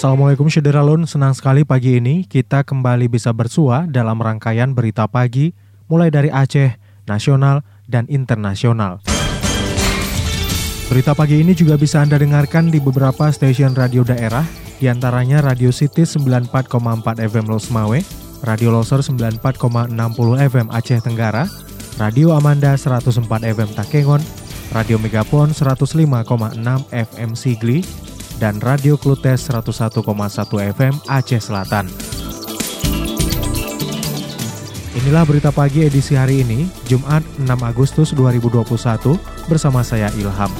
Assalamualaikum Syederalun, senang sekali pagi ini kita kembali bisa bersua dalam rangkaian berita pagi mulai dari Aceh, nasional, dan internasional. Berita pagi ini juga bisa Anda dengarkan di beberapa stasiun radio daerah, di antaranya Radio City 94,4 FM Losmawe, Radio Loser 94,60 FM Aceh Tenggara, Radio Amanda 104 FM Takengon, Radio Megapon 105,6 FM Sigli, dan Radio Klutes 101,1 FM Aceh Selatan. Inilah berita pagi edisi hari ini, Jumat 6 Agustus 2021, bersama saya Ilham.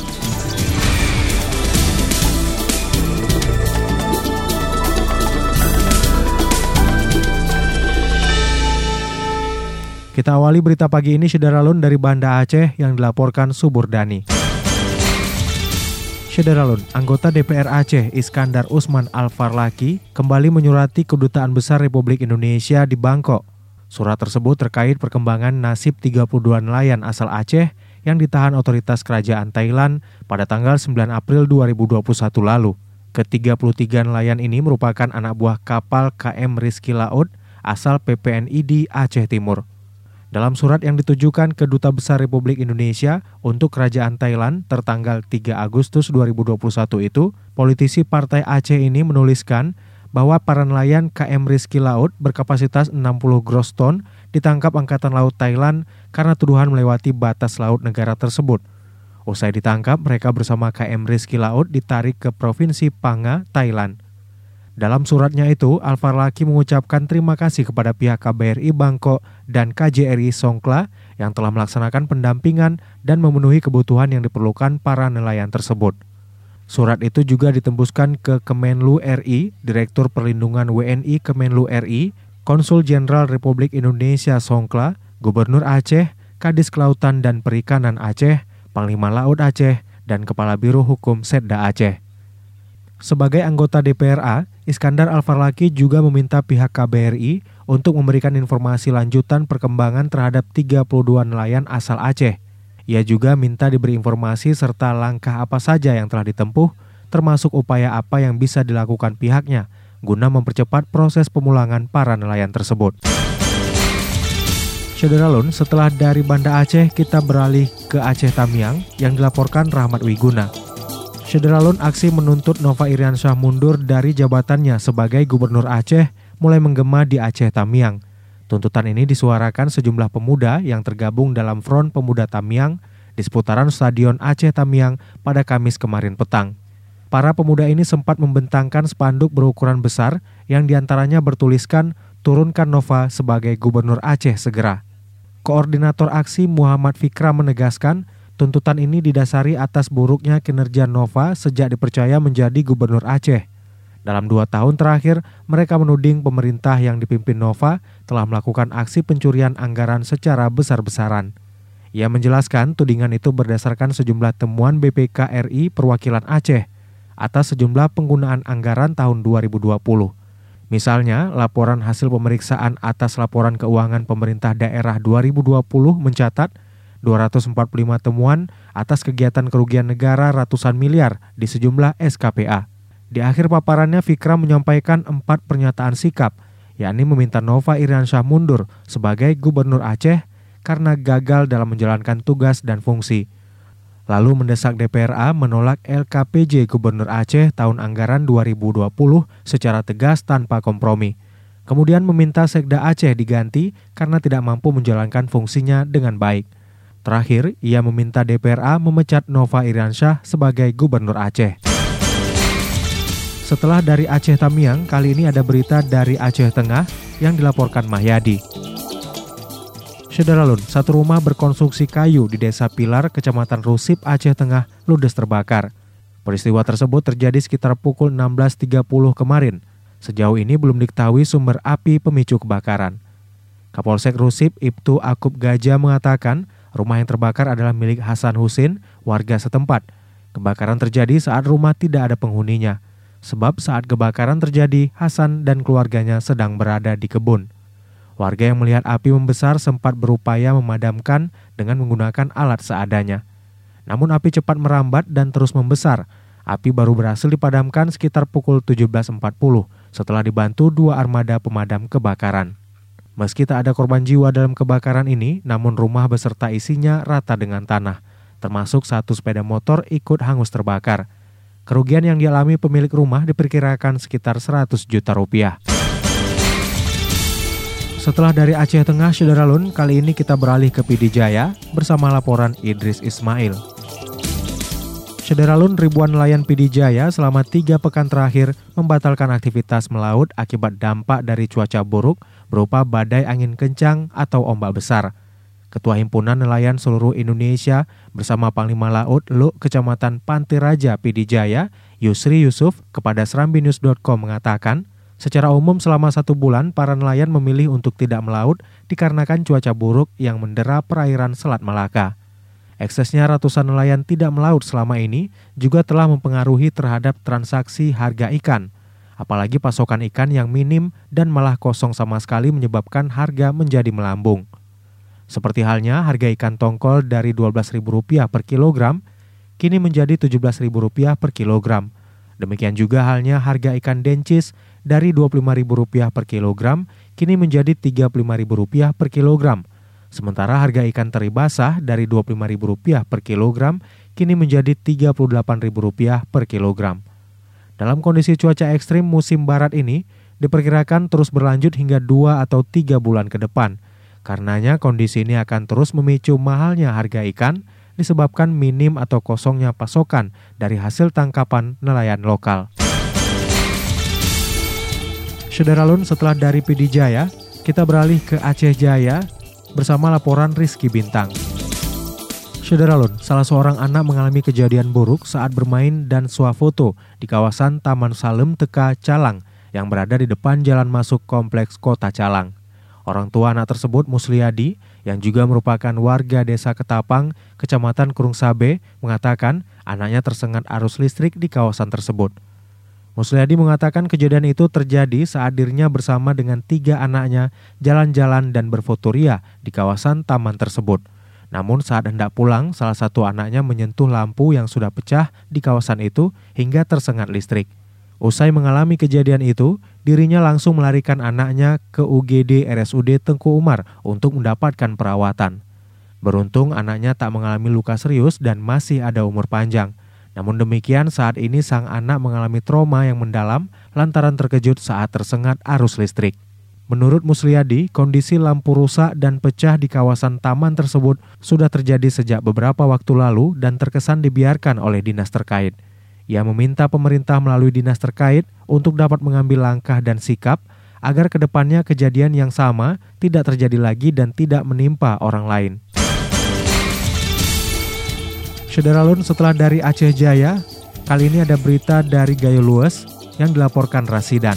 Kita awali berita pagi ini Syederalun dari Banda Aceh yang dilaporkan Subur Dani. Syederalun, anggota DPR Aceh Iskandar Usman Al-Farlaki kembali menyurati Kedutaan Besar Republik Indonesia di Bangkok. Surat tersebut terkait perkembangan nasib 32 nelayan asal Aceh yang ditahan otoritas kerajaan Thailand pada tanggal 9 April 2021 lalu. Ke-33 nelayan ini merupakan anak buah kapal KM Rizky Laut asal PPNI di Aceh Timur. Dalam surat yang ditujukan ke Duta Besar Republik Indonesia untuk Kerajaan Thailand tertanggal 3 Agustus 2021 itu, politisi Partai Aceh ini menuliskan bahwa para nelayan KM Rizky Laut berkapasitas 60 gross ton ditangkap Angkatan Laut Thailand karena tuduhan melewati batas laut negara tersebut. Usai ditangkap, mereka bersama KM Rizky Laut ditarik ke Provinsi Panga, Thailand. Dalam suratnya itu, Alfarlaki mengucapkan terima kasih kepada pihak KBRI Bangkok dan KJRI Songkla yang telah melaksanakan pendampingan dan memenuhi kebutuhan yang diperlukan para nelayan tersebut. Surat itu juga ditembuskan ke Kemenlu RI, Direktur Perlindungan WNI Kemenlu RI, Konsul Jenderal Republik Indonesia Songkla, Gubernur Aceh, Kadis Kelautan dan Perikanan Aceh, Panglima Laut Aceh, dan Kepala Biro Hukum Setda Aceh. Sebagai anggota DPRA, Iskandar Alfarlaki juga meminta pihak KBRI untuk memberikan informasi lanjutan perkembangan terhadap 32 nelayan asal Aceh. Ia juga minta diberi informasi serta langkah apa saja yang telah ditempuh, termasuk upaya apa yang bisa dilakukan pihaknya guna mempercepat proses pemulangan para nelayan tersebut. Syederalun, setelah dari Banda Aceh, kita beralih ke Aceh Tamiang yang dilaporkan Rahmat Wiguna. Syederalun aksi menuntut Nova Iriansyah mundur dari jabatannya sebagai Gubernur Aceh mulai menggema di Aceh Tamiang. Tuntutan ini disuarakan sejumlah pemuda yang tergabung dalam Front Pemuda Tamiang di seputaran Stadion Aceh Tamiang pada Kamis kemarin petang. Para pemuda ini sempat membentangkan spanduk berukuran besar yang di antaranya bertuliskan turunkan Nova sebagai Gubernur Aceh segera. Koordinator aksi Muhammad Fikra menegaskan Tuntutan ini didasari atas buruknya kinerja Nova sejak dipercaya menjadi gubernur Aceh. Dalam dua tahun terakhir, mereka menuding pemerintah yang dipimpin Nova telah melakukan aksi pencurian anggaran secara besar-besaran. Ia menjelaskan tudingan itu berdasarkan sejumlah temuan BPK RI perwakilan Aceh atas sejumlah penggunaan anggaran tahun 2020. Misalnya, laporan hasil pemeriksaan atas laporan keuangan pemerintah daerah 2020 mencatat 245 temuan atas kegiatan kerugian negara ratusan miliar di sejumlah SKPA. Di akhir paparannya, Fikra menyampaikan empat pernyataan sikap, yakni meminta Nova Iriansyah mundur sebagai Gubernur Aceh karena gagal dalam menjalankan tugas dan fungsi. Lalu mendesak DPRA menolak LKPJ Gubernur Aceh tahun anggaran 2020 secara tegas tanpa kompromi. Kemudian meminta Sekda Aceh diganti karena tidak mampu menjalankan fungsinya dengan baik. Terakhir, ia meminta DPRA memecat Nova Iriansyah sebagai Gubernur Aceh. Setelah dari Aceh Tamiang, kali ini ada berita dari Aceh Tengah yang dilaporkan Mahyadi. Syederalun, satu rumah berkonstruksi kayu di Desa Pilar, Kecamatan Rusip, Aceh Tengah, ludes terbakar. Peristiwa tersebut terjadi sekitar pukul 16.30 kemarin. Sejauh ini belum diketahui sumber api pemicu kebakaran. Kapolsek Rusip Ibtu Akub Gajah mengatakan rumah yang terbakar adalah milik Hasan Husin, warga setempat. Kebakaran terjadi saat rumah tidak ada penghuninya. Sebab saat kebakaran terjadi, Hasan dan keluarganya sedang berada di kebun. Warga yang melihat api membesar sempat berupaya memadamkan dengan menggunakan alat seadanya. Namun api cepat merambat dan terus membesar. Api baru berhasil dipadamkan sekitar pukul 17.40 setelah dibantu dua armada pemadam kebakaran. Meski tak ada korban jiwa dalam kebakaran ini, namun rumah beserta isinya rata dengan tanah, termasuk satu sepeda motor ikut hangus terbakar. Kerugian yang dialami pemilik rumah diperkirakan sekitar 100 juta rupiah. Setelah dari Aceh Tengah, Syederalun, kali ini kita beralih ke Pidi Jaya bersama laporan Idris Ismail. Syederalun, ribuan nelayan Pidi Jaya selama tiga pekan terakhir membatalkan aktivitas melaut akibat dampak dari cuaca buruk berupa badai angin kencang atau ombak besar. Ketua Himpunan Nelayan Seluruh Indonesia bersama Panglima Laut Luk Kecamatan Pantai Raja Pidi Jaya, Yusri Yusuf, kepada serambinews.com mengatakan, Secara umum selama satu bulan, para nelayan memilih untuk tidak melaut dikarenakan cuaca buruk yang mendera perairan Selat Malaka. Eksesnya ratusan nelayan tidak melaut selama ini juga telah mempengaruhi terhadap transaksi harga ikan. Apalagi pasokan ikan yang minim dan malah kosong sama sekali menyebabkan harga menjadi melambung. Seperti halnya harga ikan tongkol dari Rp12.000 per kilogram kini menjadi Rp17.000 per kilogram. Demikian juga halnya harga ikan dencis dari Rp25.000 per kilogram kini menjadi Rp35.000 per kilogram. Sementara harga ikan teri basah dari Rp25.000 per kilogram kini menjadi Rp38.000 per kilogram. Dalam kondisi cuaca ekstrim musim barat ini, diperkirakan terus berlanjut hingga 2 atau 3 bulan ke depan. Karenanya kondisi ini akan terus memicu mahalnya harga ikan disebabkan minim atau kosongnya pasokan dari hasil tangkapan nelayan lokal. Sederalun setelah dari Pidi Jaya, kita beralih ke Aceh Jaya bersama laporan Rizky Bintang. Sederalun, salah seorang anak mengalami kejadian buruk saat bermain dan swafoto di kawasan Taman Salem Teka Calang yang berada di depan jalan masuk kompleks kota Calang. Orang tua anak tersebut Musliadi yang juga merupakan warga desa Ketapang, kecamatan Kurung Sabe, mengatakan anaknya tersengat arus listrik di kawasan tersebut. Musliadi mengatakan kejadian itu terjadi saat dirinya bersama dengan tiga anaknya jalan-jalan dan berfotoria di kawasan taman tersebut. Namun saat hendak pulang, salah satu anaknya menyentuh lampu yang sudah pecah di kawasan itu hingga tersengat listrik. Usai mengalami kejadian itu, dirinya langsung melarikan anaknya ke UGD RSUD Tengku Umar untuk mendapatkan perawatan. Beruntung anaknya tak mengalami luka serius dan masih ada umur panjang. Namun demikian saat ini sang anak mengalami trauma yang mendalam lantaran terkejut saat tersengat arus listrik. Menurut Musliadi, kondisi lampu rusak dan pecah di kawasan taman tersebut sudah terjadi sejak beberapa waktu lalu dan terkesan dibiarkan oleh dinas terkait. Ia meminta pemerintah melalui dinas terkait untuk dapat mengambil langkah dan sikap agar ke depannya kejadian yang sama tidak terjadi lagi dan tidak menimpa orang lain. Sederalun setelah dari Aceh Jaya, kali ini ada berita dari Gayo Lues yang dilaporkan Rasidan.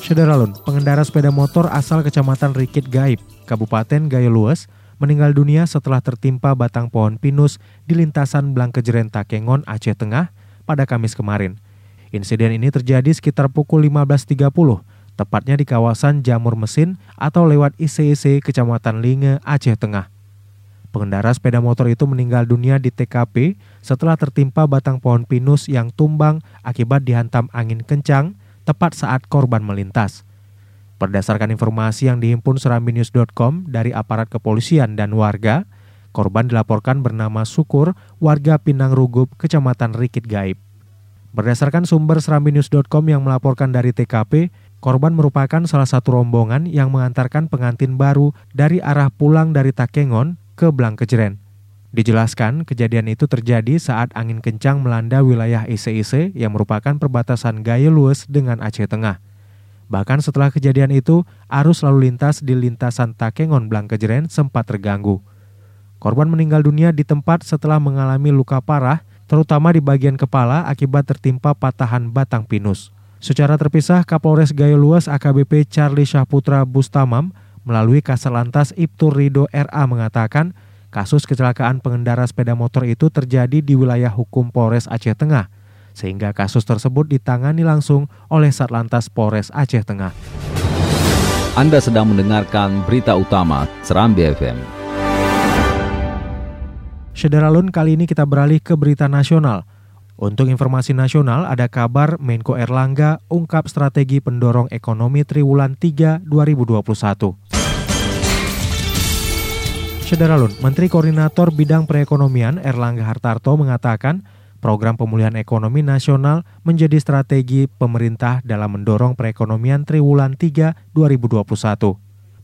Sederalun, pengendara sepeda motor asal Kecamatan Rikit Gaib, Kabupaten Gayo Lues, meninggal dunia setelah tertimpa batang pohon pinus di lintasan Blangkejeren Takengon, Aceh Tengah pada Kamis kemarin. Insiden ini terjadi sekitar pukul 15.30, tepatnya di kawasan Jamur Mesin atau lewat ICIC Kecamatan Linge, Aceh Tengah. Pengendara sepeda motor itu meninggal dunia di TKP setelah tertimpa batang pohon pinus yang tumbang akibat dihantam angin kencang tepat saat korban melintas. Berdasarkan informasi yang dihimpun serambinews.com dari aparat kepolisian dan warga, korban dilaporkan bernama Sukur, warga Pinang Rugup, Kecamatan Rikit Gaib. Berdasarkan sumber serambinews.com yang melaporkan dari TKP, korban merupakan salah satu rombongan yang mengantarkan pengantin baru dari arah pulang dari Takengon ke Blangkejeren. Dijelaskan, kejadian itu terjadi saat angin kencang melanda wilayah ICIC yang merupakan perbatasan Gaya Lues dengan Aceh Tengah. Bahkan setelah kejadian itu, arus lalu lintas di lintasan Takengon Blangkejeren sempat terganggu. Korban meninggal dunia di tempat setelah mengalami luka parah terutama di bagian kepala akibat tertimpa patahan batang pinus. Secara terpisah, Kapolres Gayo Luas AKBP Charlie Syahputra Bustamam melalui Kasal Lantas Ibtur Rido RA mengatakan kasus kecelakaan pengendara sepeda motor itu terjadi di wilayah hukum Polres Aceh Tengah, sehingga kasus tersebut ditangani langsung oleh Satlantas Polres Aceh Tengah. Anda sedang mendengarkan berita utama Serambi FM. Sederalun kali ini kita beralih ke berita nasional. Untuk informasi nasional, ada kabar Menko Erlangga ungkap strategi pendorong ekonomi triwulan 3 2021. Sederalun, Menteri Koordinator Bidang Perekonomian Erlangga Hartarto mengatakan Program pemulihan ekonomi nasional menjadi strategi pemerintah dalam mendorong perekonomian triwulan 3 2021.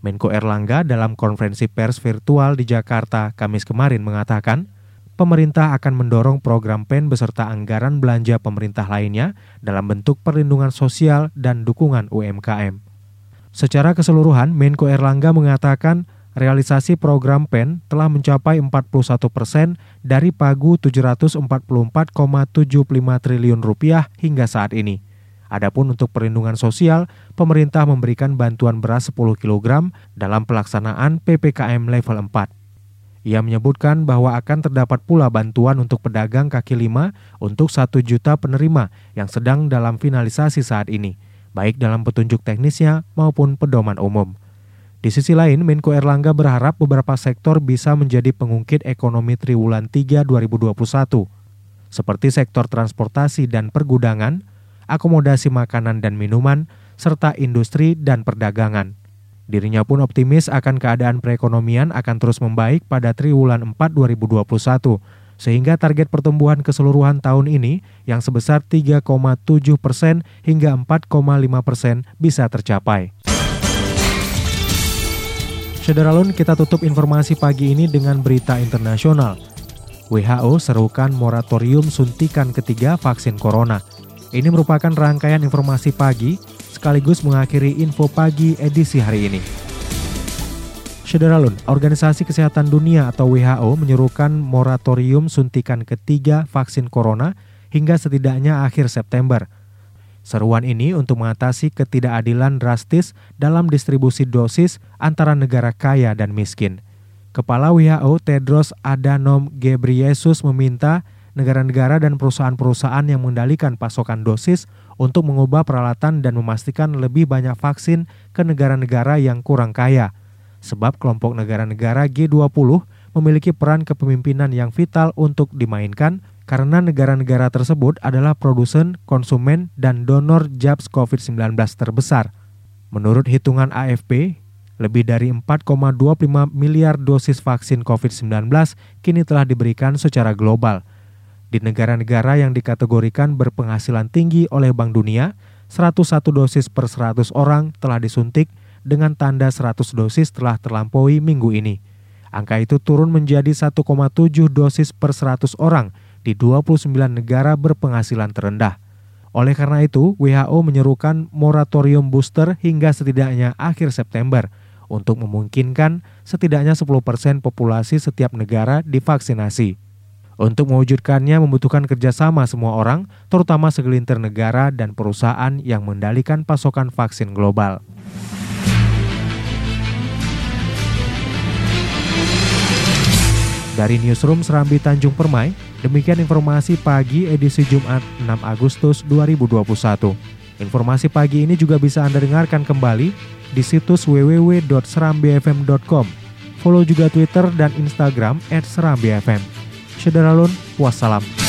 Menko Erlangga dalam konferensi pers virtual di Jakarta Kamis kemarin mengatakan, pemerintah akan mendorong program PEN beserta anggaran belanja pemerintah lainnya dalam bentuk perlindungan sosial dan dukungan UMKM. Secara keseluruhan, Menko Erlangga mengatakan realisasi program PEN telah mencapai 41 persen dari pagu 744,75 triliun rupiah hingga saat ini. Adapun untuk perlindungan sosial, pemerintah memberikan bantuan beras 10 kg dalam pelaksanaan PPKM level 4. Ia menyebutkan bahwa akan terdapat pula bantuan untuk pedagang kaki lima untuk 1 juta penerima yang sedang dalam finalisasi saat ini, baik dalam petunjuk teknisnya maupun pedoman umum. Di sisi lain, Menko Erlangga berharap beberapa sektor bisa menjadi pengungkit ekonomi triwulan 3 2021, seperti sektor transportasi dan pergudangan, akomodasi makanan dan minuman, serta industri dan perdagangan. Dirinya pun optimis akan keadaan perekonomian akan terus membaik pada triwulan 4 2021, sehingga target pertumbuhan keseluruhan tahun ini yang sebesar 3,7 persen hingga 4,5 persen bisa tercapai. Sederalun kita tutup informasi pagi ini dengan berita internasional. WHO serukan moratorium suntikan ketiga vaksin corona. Ini merupakan rangkaian informasi pagi sekaligus mengakhiri info pagi edisi hari ini. Sederalun, Organisasi Kesehatan Dunia atau WHO menyerukan moratorium suntikan ketiga vaksin corona hingga setidaknya akhir September – Seruan ini untuk mengatasi ketidakadilan drastis dalam distribusi dosis antara negara kaya dan miskin. Kepala WHO Tedros Adhanom Ghebreyesus meminta negara-negara dan perusahaan-perusahaan yang mengendalikan pasokan dosis untuk mengubah peralatan dan memastikan lebih banyak vaksin ke negara-negara yang kurang kaya. Sebab kelompok negara-negara G20 memiliki peran kepemimpinan yang vital untuk dimainkan karena negara-negara tersebut adalah produsen, konsumen, dan donor jabs COVID-19 terbesar. Menurut hitungan AFP, lebih dari 4,25 miliar dosis vaksin COVID-19 kini telah diberikan secara global. Di negara-negara yang dikategorikan berpenghasilan tinggi oleh Bank Dunia, 101 dosis per 100 orang telah disuntik dengan tanda 100 dosis telah terlampaui minggu ini. Angka itu turun menjadi 1,7 dosis per 100 orang di 29 negara berpenghasilan terendah. Oleh karena itu, WHO menyerukan moratorium booster hingga setidaknya akhir September untuk memungkinkan setidaknya 10% populasi setiap negara divaksinasi. Untuk mewujudkannya membutuhkan kerjasama semua orang, terutama segelintir negara dan perusahaan yang mendalikan pasokan vaksin global. Dari Newsroom Serambi Tanjung Permai, demikian informasi pagi edisi Jumat 6 Agustus 2021. Informasi pagi ini juga bisa Anda dengarkan kembali di situs www.serambifm.com. Follow juga Twitter dan Instagram @serambifm. Sederalun, wassalam.